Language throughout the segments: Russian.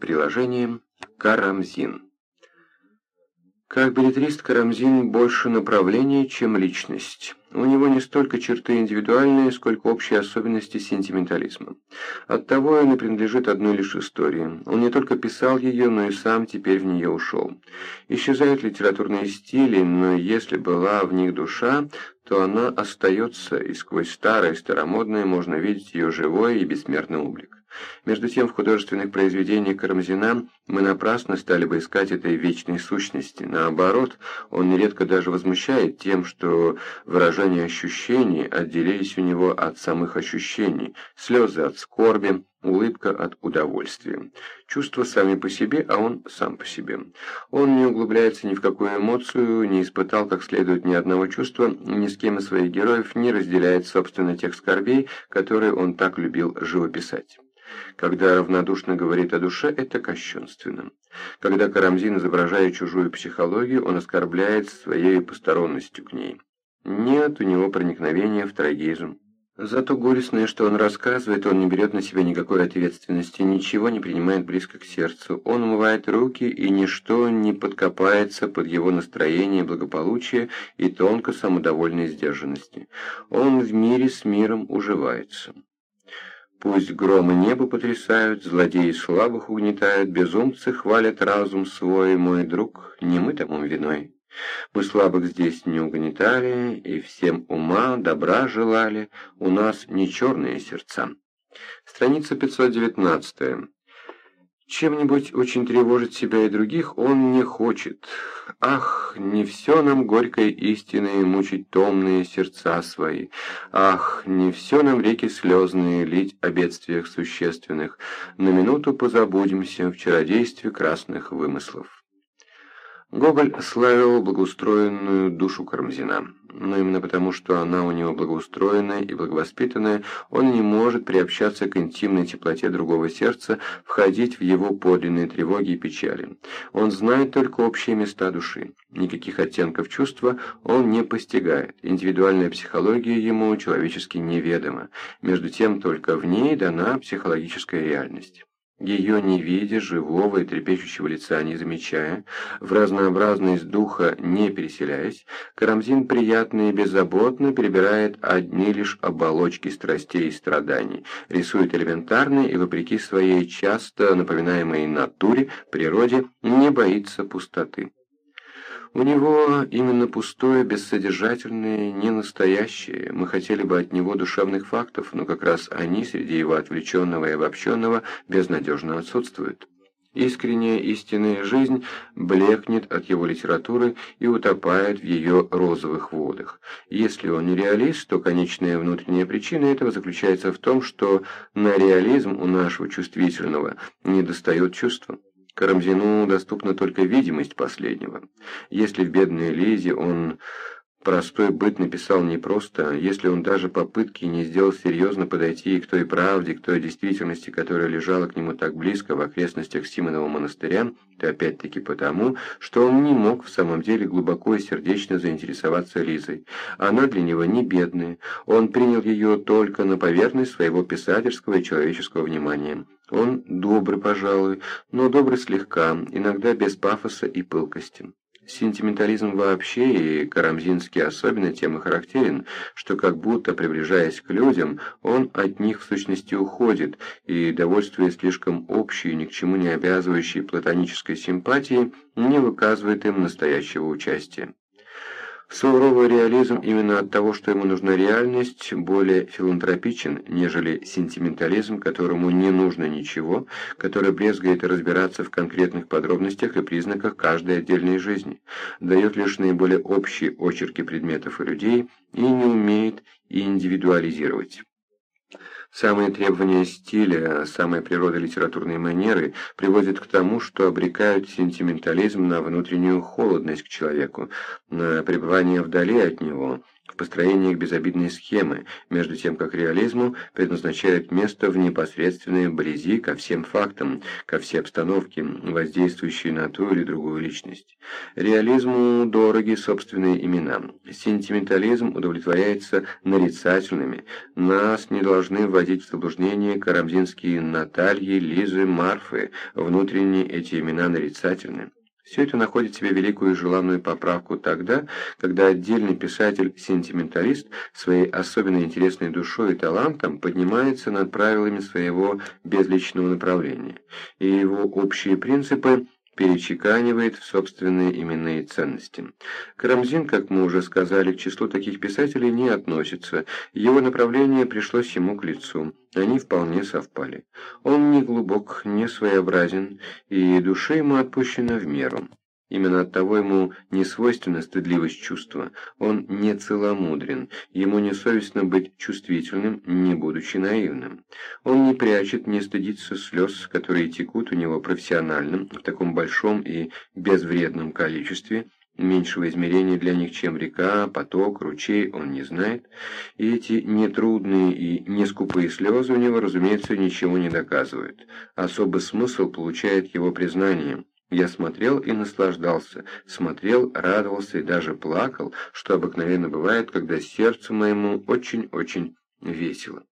Приложение «Карамзин». Как билетрист Карамзин больше направление, чем личность. У него не столько черты индивидуальные, сколько общие особенности сентиментализма. Оттого он и принадлежит одной лишь истории. Он не только писал ее, но и сам теперь в нее ушел. Исчезают литературные стили, но если была в них душа, то она остается, и сквозь старое старомодное можно видеть ее живой и бессмертный облик. Между тем, в художественных произведениях Карамзина мы напрасно стали бы искать этой вечной сущности. Наоборот, он нередко даже возмущает тем, что выражения ощущений отделились у него от самых ощущений, слезы от скорби, улыбка от удовольствия. Чувства сами по себе, а он сам по себе. Он не углубляется ни в какую эмоцию, не испытал как следует ни одного чувства, ни с кем из своих героев не разделяет, собственно, тех скорбей, которые он так любил живописать. Когда равнодушно говорит о душе, это кощунственно. Когда Карамзин изображает чужую психологию, он оскорбляет своей посторонностью к ней. Нет у него проникновения в трагизм. Зато горестное, что он рассказывает, он не берет на себя никакой ответственности, ничего не принимает близко к сердцу. Он умывает руки, и ничто не подкопается под его настроение благополучия и тонко самодовольной сдержанности. Он в мире с миром уживается. Пусть громы небо потрясают, злодеи слабых угнетают, безумцы хвалят разум свой, мой друг, не мы тому виной. Мы слабых здесь не угнетали, и всем ума, добра желали, у нас не черные сердца. Страница 519. Чем-нибудь очень тревожить себя и других он не хочет. Ах, не все нам горькой истиной мучить томные сердца свои. Ах, не все нам реки слезные лить о бедствиях существенных. На минуту позабудемся в чародействе красных вымыслов. Гоголь славил благоустроенную душу Карамзина, но именно потому, что она у него благоустроенная и благовоспитанная, он не может приобщаться к интимной теплоте другого сердца, входить в его подлинные тревоги и печали. Он знает только общие места души. Никаких оттенков чувства он не постигает. Индивидуальная психология ему человечески неведома. Между тем, только в ней дана психологическая реальность. Ее не видя, живого и трепещущего лица не замечая, в разнообразность духа не переселяясь, Карамзин приятно и беззаботно перебирает одни лишь оболочки страстей и страданий, рисует элементарные и, вопреки своей часто напоминаемой натуре, природе, не боится пустоты. У него именно пустое, бессодержательное, ненастоящее. Мы хотели бы от него душевных фактов, но как раз они среди его отвлеченного и обобщенного безнадежно отсутствуют. Искренняя истинная жизнь блекнет от его литературы и утопает в ее розовых водах. Если он не реалист, то конечная внутренняя причина этого заключается в том, что на реализм у нашего чувствительного недостает чувства. Карамзину доступна только видимость последнего. Если в «Бедной Лизе» он простой быт написал непросто, если он даже попытки не сделал серьезно подойти к той правде, к той действительности, которая лежала к нему так близко в окрестностях Симонова монастыря, то опять-таки потому, что он не мог в самом деле глубоко и сердечно заинтересоваться Лизой. Она для него не бедная, он принял ее только на поверхность своего писательского и человеческого внимания. Он добрый, пожалуй, но добрый слегка, иногда без пафоса и пылкости. Сентиментализм вообще и Карамзинский особенно тем и характерен, что как будто, приближаясь к людям, он от них в сущности уходит, и, довольствуясь слишком общей, ни к чему не обязывающей платонической симпатией, не выказывает им настоящего участия. Суровый реализм именно от того, что ему нужна реальность, более филантропичен, нежели сентиментализм, которому не нужно ничего, который брезгает разбираться в конкретных подробностях и признаках каждой отдельной жизни, дает лишь наиболее общие очерки предметов и людей и не умеет индивидуализировать. Самые требования стиля, самая природа литературной манеры приводят к тому, что обрекают сентиментализм на внутреннюю холодность к человеку, на пребывание вдали от него, в построениях безобидной схемы, между тем как реализму предназначают место в непосредственной близи ко всем фактам, ко всей обстановке, воздействующей на ту или другую личность. Реализму дороги собственные имена. Сентиментализм удовлетворяется нарицательными. Нас не должны вводить в заблуждение карамзинские Натальи, Лизы, Марфы. Внутренне эти имена нарицательны. Все это находит себе великую и желанную поправку тогда, когда отдельный писатель-сентименталист своей особенно интересной душой и талантом поднимается над правилами своего безличного направления, и его общие принципы перечеканивает в собственные именные ценности. Карамзин, как мы уже сказали, к числу таких писателей не относится, его направление пришлось ему к лицу, они вполне совпали. Он не глубок, не своеобразен, и душе ему отпущена в меру. Именно от того ему не свойственна стыдливость чувства, он не целомудрен, ему не совестно быть чувствительным, не будучи наивным. Он не прячет, не стыдится слез, которые текут у него профессиональным, в таком большом и безвредном количестве, меньшего измерения для них, чем река, поток, ручей, он не знает, и эти нетрудные и нескупые слезы у него, разумеется, ничего не доказывают. Особый смысл получает его признание – я смотрел и наслаждался, смотрел, радовался и даже плакал, что обыкновенно бывает, когда сердцу моему очень-очень весело.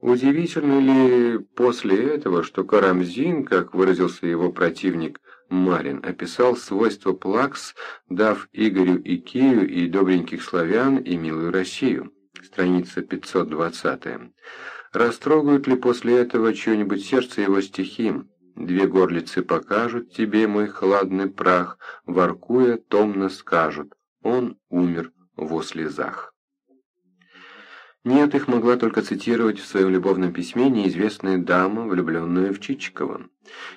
Удивительно ли после этого, что Карамзин, как выразился его противник Марин, описал свойства плакс, дав Игорю и Кию и добреньких славян и милую Россию? Страница 520. Растрогают ли после этого чье-нибудь сердце его стихи? Две горлицы покажут тебе мой хладный прах, воркуя, томно скажут, он умер во слезах. Нет, их могла только цитировать в своем любовном письме неизвестная дама, влюбленная в Чичикова.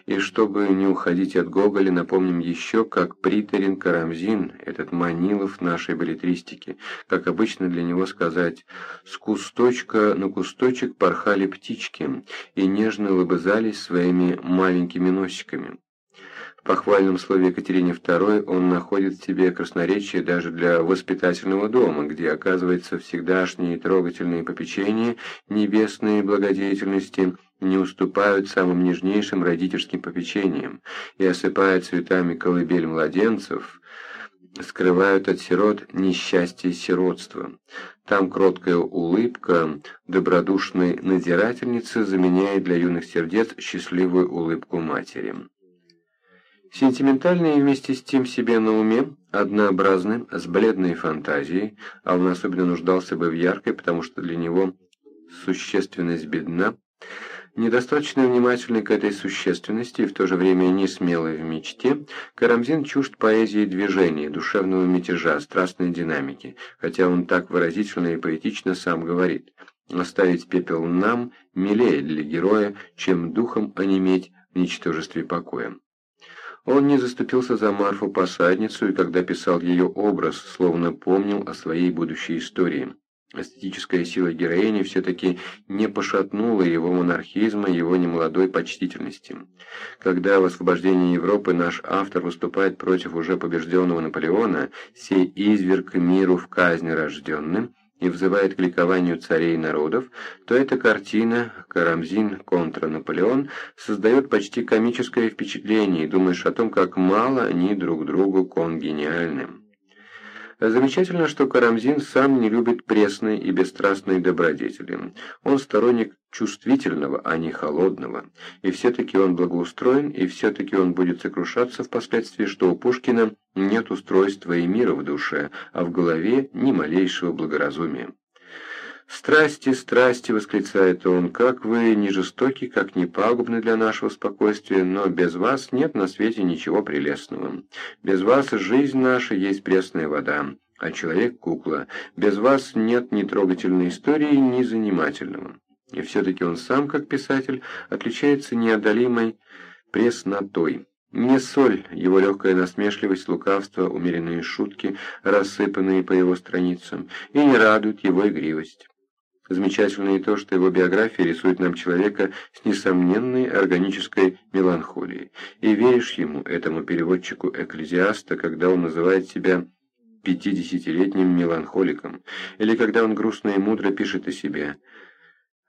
И чтобы не уходить от Гоголя, напомним еще, как приторен Карамзин, этот Манилов нашей балетристики, как обычно для него сказать «с кусточка на кусточек порхали птички и нежно лобызались своими маленькими носиками». В похвальном слове Екатерине II он находит в себе красноречие даже для воспитательного дома, где оказывается всегдашние трогательные попечения небесные благодетельности не уступают самым нежнейшим родительским попечениям и осыпают цветами колыбель младенцев, скрывают от сирот несчастье и сиротство. Там кроткая улыбка добродушной надзирательницы заменяет для юных сердец счастливую улыбку матери. Сентиментальный и вместе с тем себе на уме, однообразный, с бледной фантазией, а он особенно нуждался бы в яркой, потому что для него существенность бедна, недостаточно внимательный к этой существенности и в то же время не смелый в мечте, Карамзин чужд поэзии движения, душевного мятежа, страстной динамики, хотя он так выразительно и поэтично сам говорит. «Оставить пепел нам милее для героя, чем духом онеметь в ничтожестве покоя». Он не заступился за Марфу-посадницу, и когда писал ее образ, словно помнил о своей будущей истории. Эстетическая сила героини все-таки не пошатнула его монархизма, его немолодой почтительности. Когда в освобождении Европы наш автор выступает против уже побежденного Наполеона, сей изверг миру в казни рожденным, и взывает к ликованию царей народов, то эта картина «Карамзин контра Наполеон» создает почти комическое впечатление, и думаешь о том, как мало они друг другу конгениальны. Замечательно, что Карамзин сам не любит пресной и бесстрастной добродетели. Он сторонник чувствительного, а не холодного. И все-таки он благоустроен, и все-таки он будет сокрушаться впоследствии, что у Пушкина нет устройства и мира в душе, а в голове ни малейшего благоразумия. «Страсти, страсти!» — восклицает он. «Как вы не жестоки, как не пагубны для нашего спокойствия, но без вас нет на свете ничего прелестного. Без вас жизнь наша есть пресная вода, а человек — кукла. Без вас нет ни трогательной истории, ни занимательного». И все-таки он сам, как писатель, отличается неодолимой преснотой. Не соль, его легкая насмешливость, лукавство, умеренные шутки, рассыпанные по его страницам, и не радует его игривость. Замечательно и то, что его биография рисует нам человека с несомненной органической меланхолией. И веришь ему, этому переводчику экклезиаста, когда он называет себя пятидесятилетним меланхоликом, или когда он грустно и мудро пишет о себе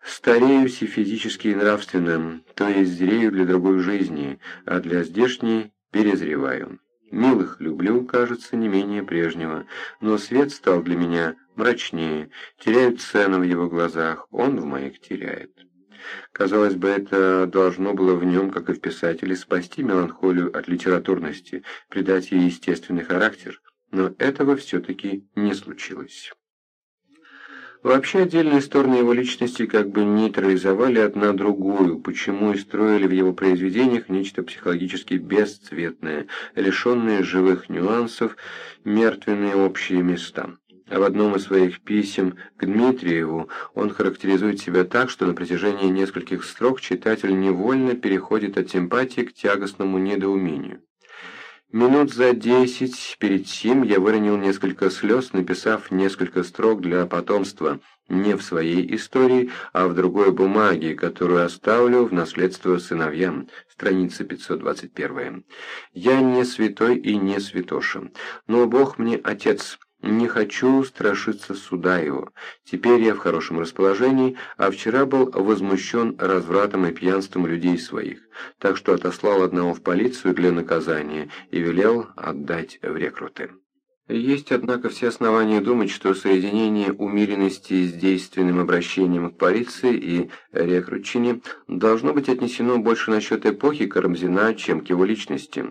«Стареюсь и физически, и нравственно, то есть зрею для другой жизни, а для здешней перезреваю». Милых люблю, кажется, не менее прежнего, но свет стал для меня мрачнее, теряю цену в его глазах, он в моих теряет. Казалось бы, это должно было в нем, как и в писателе, спасти меланхолию от литературности, придать ей естественный характер, но этого все-таки не случилось. Вообще отдельные стороны его личности как бы нейтрализовали одна другую, почему и строили в его произведениях нечто психологически бесцветное, лишенное живых нюансов, мертвенные общие места. А в одном из своих писем к Дмитриеву он характеризует себя так, что на протяжении нескольких строк читатель невольно переходит от симпатии к тягостному недоумению. Минут за десять перед сим я выронил несколько слез, написав несколько строк для потомства, не в своей истории, а в другой бумаге, которую оставлю в наследство сыновьям, страница 521. Я не святой и не святоша, но Бог мне отец, не хочу страшиться суда его. Теперь я в хорошем расположении, а вчера был возмущен развратом и пьянством людей своих, так что отослал одного в полицию для наказания и велел отдать в рекруты. Есть, однако, все основания думать, что соединение умеренности с действенным обращением к полиции и рекрутчине должно быть отнесено больше насчет эпохи Карамзина, чем к его личности.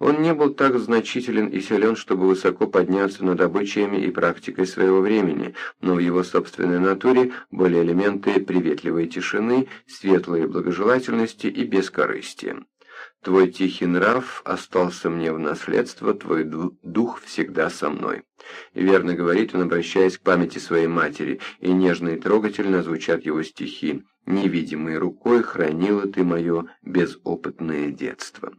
Он не был так значителен и силен, чтобы высоко подняться над обычаями и практикой своего времени, но в его собственной натуре были элементы приветливой тишины, светлой благожелательности и бескорыстия. Твой тихий нрав остался мне в наследство, твой дух всегда со мной. Верно говорит он, обращаясь к памяти своей матери, и нежно и трогательно звучат его стихи. «Невидимой рукой хранила ты мое безопытное детство».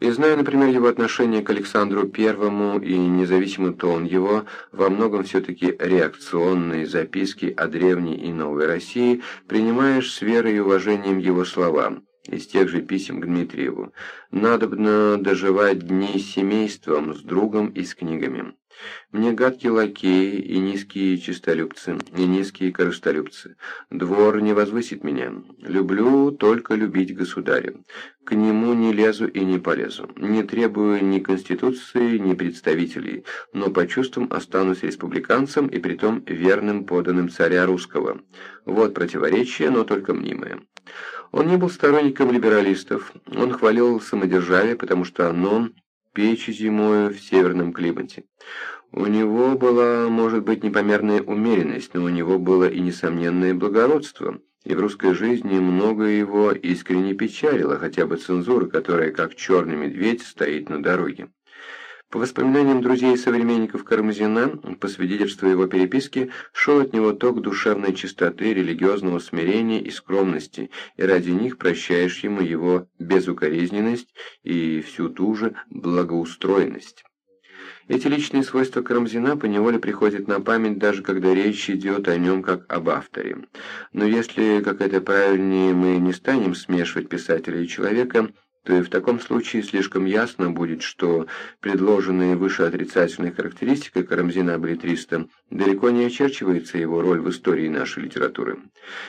И зная, например, его отношение к Александру Первому и независимый тон его, во многом все-таки реакционные записки о древней и новой России, принимаешь с верой и уважением его словам из тех же писем к Дмитриеву. «Надобно доживать дни с семейством, с другом и с книгами. Мне гадкие лакеи и низкие чистолюбцы, и низкие корыстолюбцы. Двор не возвысит меня. Люблю только любить государя. К нему не лезу и не полезу. Не требую ни конституции, ни представителей, но по чувствам останусь республиканцем и притом верным поданным царя русского. Вот противоречие, но только мнимое. Он не был сторонником либералистов, он хвалил самодержавие, потому что оно печь зимою в северном климате. У него была, может быть, непомерная умеренность, но у него было и несомненное благородство, и в русской жизни многое его искренне печалило, хотя бы цензура, которая, как черный медведь, стоит на дороге. По воспоминаниям друзей и современников Карамзина, по свидетельству его переписки, шел от него ток душевной чистоты, религиозного смирения и скромности, и ради них прощаешь ему его безукоризненность и всю ту же благоустроенность. Эти личные свойства Карамзина поневоле приходят на память, даже когда речь идет о нем как об авторе. Но если, как это правильнее, мы не станем смешивать писателя и человека, то и в таком случае слишком ясно будет, что предложенная выше отрицательная характеристика Карамзина-Балетриста далеко не очерчивается его роль в истории нашей литературы.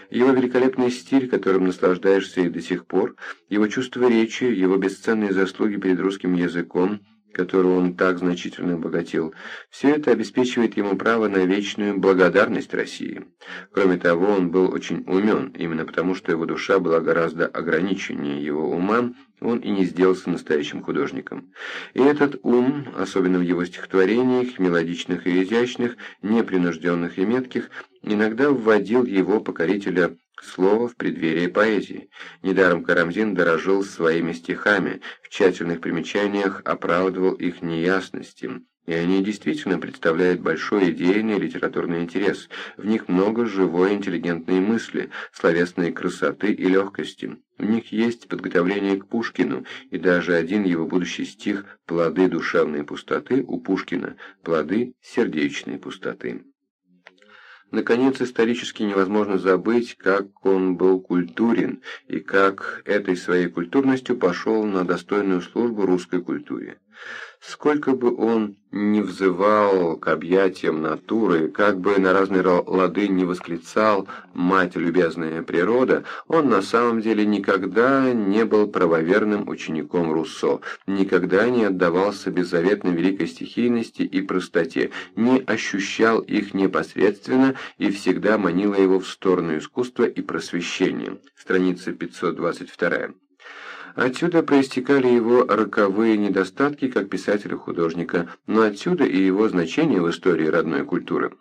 Его великолепный стиль, которым наслаждаешься и до сих пор, его чувство речи, его бесценные заслуги перед русским языком – которого он так значительно обогатил, все это обеспечивает ему право на вечную благодарность России. Кроме того, он был очень умен, именно потому, что его душа была гораздо ограниченнее его ума, он и не сделался настоящим художником. И этот ум, особенно в его стихотворениях, мелодичных и изящных, непринужденных и метких, иногда вводил его покорителя Слово в преддверии поэзии. Недаром Карамзин дорожил своими стихами, в тщательных примечаниях оправдывал их неясности, и они действительно представляют большой идейный литературный интерес. В них много живой интеллигентной мысли, словесной красоты и легкости. В них есть подготовление к Пушкину, и даже один его будущий стих «Плоды душевной пустоты» у Пушкина «Плоды сердечной пустоты». Наконец, исторически невозможно забыть, как он был культурен и как этой своей культурностью пошел на достойную службу русской культуре. Сколько бы он ни взывал к объятиям натуры, как бы на разные лады не восклицал «Мать, любезная природа», он на самом деле никогда не был правоверным учеником Руссо, никогда не отдавался беззаветной великой стихийности и простоте, не ощущал их непосредственно и всегда манило его в сторону искусства и просвещения. Страница 522. Отсюда проистекали его роковые недостатки как писателя-художника, но отсюда и его значение в истории родной культуры.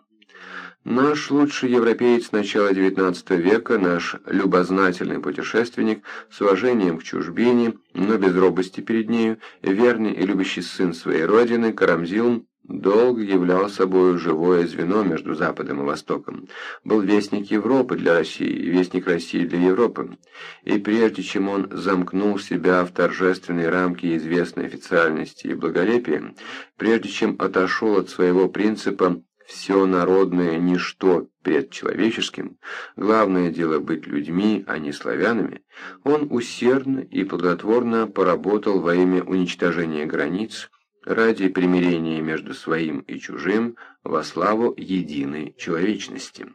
Наш лучший европеец начала XIX века, наш любознательный путешественник, с уважением к чужбине, но без робости перед нею, верный и любящий сын своей родины, Карамзин долго являл собой живое звено между Западом и Востоком, был вестник Европы для России и вестник России для Европы. И прежде чем он замкнул себя в торжественные рамки известной официальности и благолепия, прежде чем отошел от своего принципа «все народное ничто перед человеческим, главное дело быть людьми, а не славянами», он усердно и плодотворно поработал во имя уничтожения границ, ради примирения между своим и чужим во славу единой человечности.